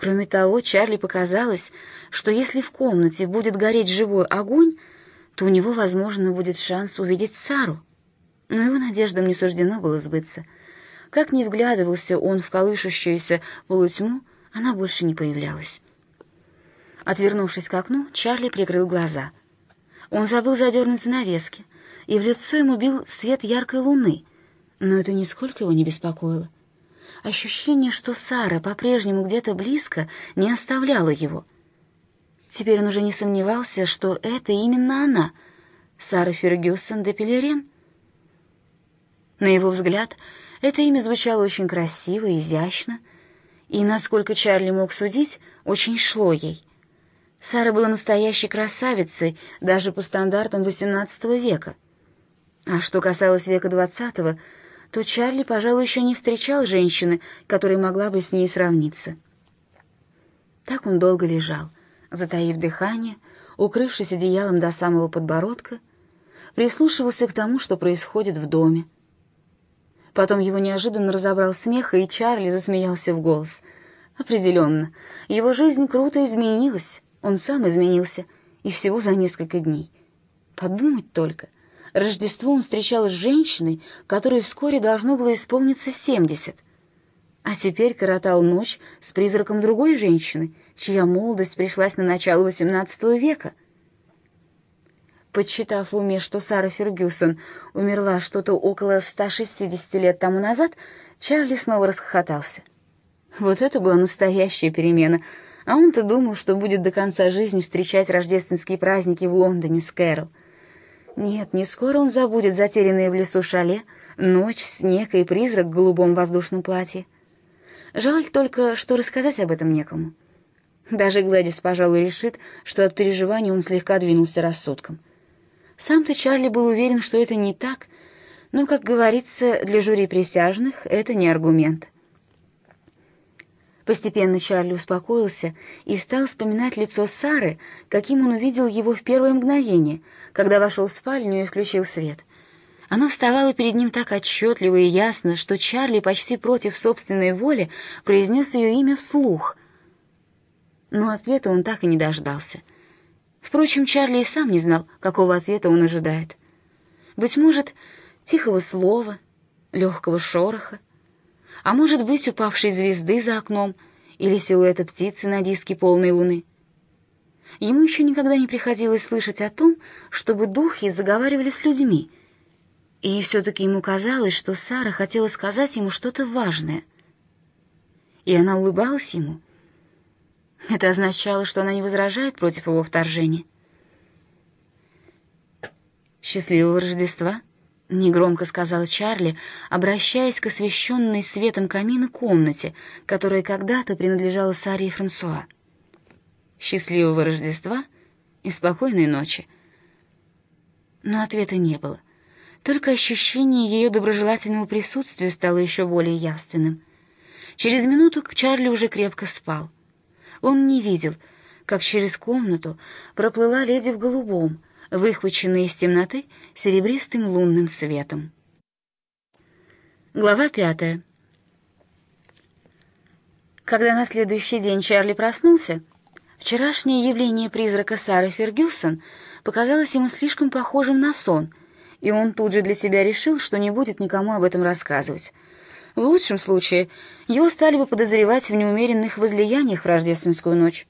Кроме того, Чарли показалось, что если в комнате будет гореть живой огонь, то у него, возможно, будет шанс увидеть Сару. Но его надеждам не суждено было сбыться. Как ни вглядывался он в колышущуюся полутьму, она больше не появлялась. Отвернувшись к окну, Чарли прикрыл глаза. Он забыл задернуть занавески, и в лицо ему бил свет яркой луны, но это нисколько его не беспокоило. Ощущение, что Сара по-прежнему где-то близко, не оставляло его. Теперь он уже не сомневался, что это именно она, Сара Фергюсон де Пелерен. На его взгляд, это имя звучало очень красиво, изящно, и, насколько Чарли мог судить, очень шло ей. Сара была настоящей красавицей даже по стандартам XVIII века. А что касалось века XX, то Чарли, пожалуй, еще не встречал женщины, которая могла бы с ней сравниться. Так он долго лежал, затаив дыхание, укрывшись одеялом до самого подбородка, прислушивался к тому, что происходит в доме. Потом его неожиданно разобрал смех, и Чарли засмеялся в голос. Определенно, его жизнь круто изменилась, он сам изменился, и всего за несколько дней. Подумать только, Рождество он встречал с женщиной, которой вскоре должно было исполниться семьдесят, а теперь коротал ночь с призраком другой женщины, чья молодость пришлась на начало XVIII века. Подсчитав в уме, что Сара Фергюсон умерла что-то около 160 лет тому назад, Чарли снова расхохотался. Вот это была настоящая перемена, а он-то думал, что будет до конца жизни встречать рождественские праздники в Лондоне с Кэрол. Нет, не скоро он забудет затерянные в лесу шале, ночь, снег и призрак в голубом воздушном платье. Жаль только, что рассказать об этом некому. Даже Глэдис, пожалуй, решит, что от переживаний он слегка двинулся рассудком. Сам-то Чарли был уверен, что это не так, но, как говорится, для жюри присяжных это не аргумент. Постепенно Чарли успокоился и стал вспоминать лицо Сары, каким он увидел его в первое мгновение, когда вошел в спальню и включил свет. Оно вставало перед ним так отчетливо и ясно, что Чарли почти против собственной воли произнес ее имя вслух. Но ответа он так и не дождался. Впрочем, Чарли и сам не знал, какого ответа он ожидает. Быть может, тихого слова, легкого шороха, а может быть, упавшей звезды за окном или силуэта птицы на диске полной луны. Ему еще никогда не приходилось слышать о том, чтобы духи заговаривали с людьми, и все-таки ему казалось, что Сара хотела сказать ему что-то важное. И она улыбалась ему. Это означало, что она не возражает против его вторжения. «Счастливого Рождества!» — негромко сказал Чарли, обращаясь к освещенной светом камина комнате, которая когда-то принадлежала Саре и Франсуа. «Счастливого Рождества и спокойной ночи». Но ответа не было. Только ощущение ее доброжелательного присутствия стало еще более явственным. Через минуту Чарли уже крепко спал. Он не видел, как через комнату проплыла леди в голубом — выхваченные из темноты серебристым лунным светом. Глава пятая. Когда на следующий день Чарли проснулся, вчерашнее явление призрака Сары Фергюсон показалось ему слишком похожим на сон, и он тут же для себя решил, что не будет никому об этом рассказывать. В лучшем случае его стали бы подозревать в неумеренных возлияниях в рождественскую ночь.